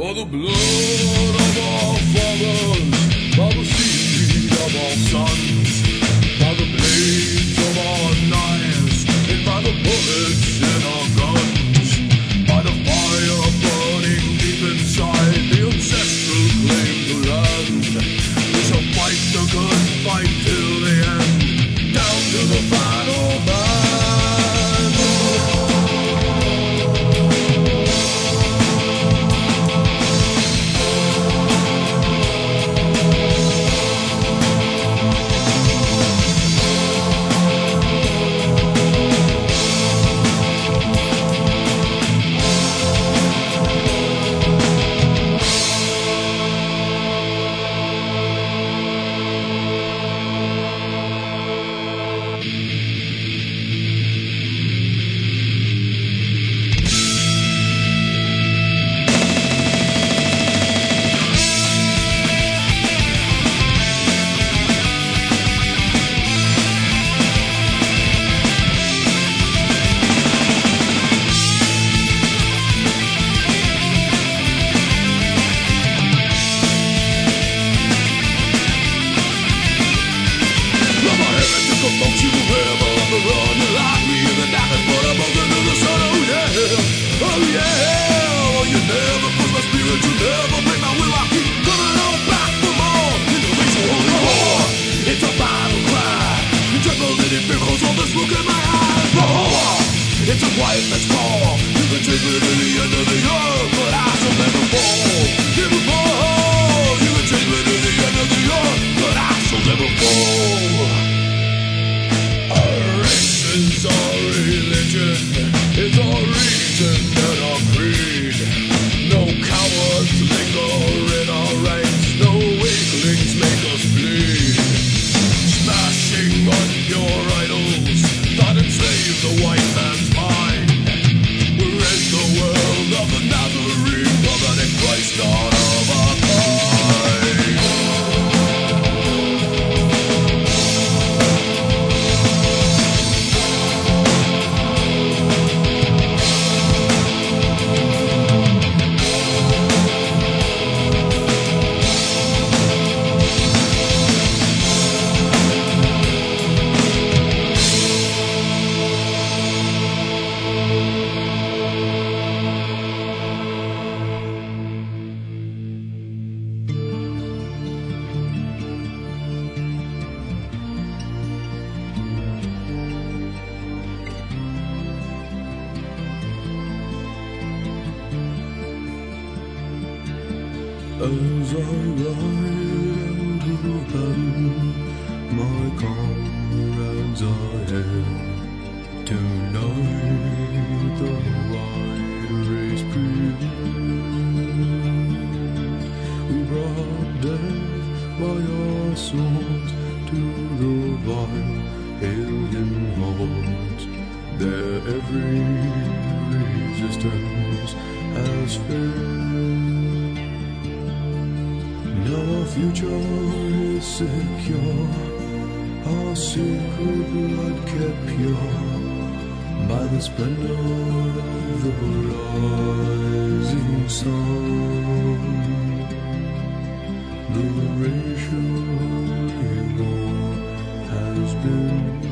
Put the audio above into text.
By the blood of our fathers, by the seed of our sons, by the blades It's a quiet man's call. You can take me to the end of the earth, but I shall. Never fall. As I ride into battle, my comrades are here. Tonight the white race prevails. We brought death by our swords to the vile alien hordes. Their every resistance has failed. Our future is secure, our secret blood kept pure by the splendor of the rising sun. The racial war has been.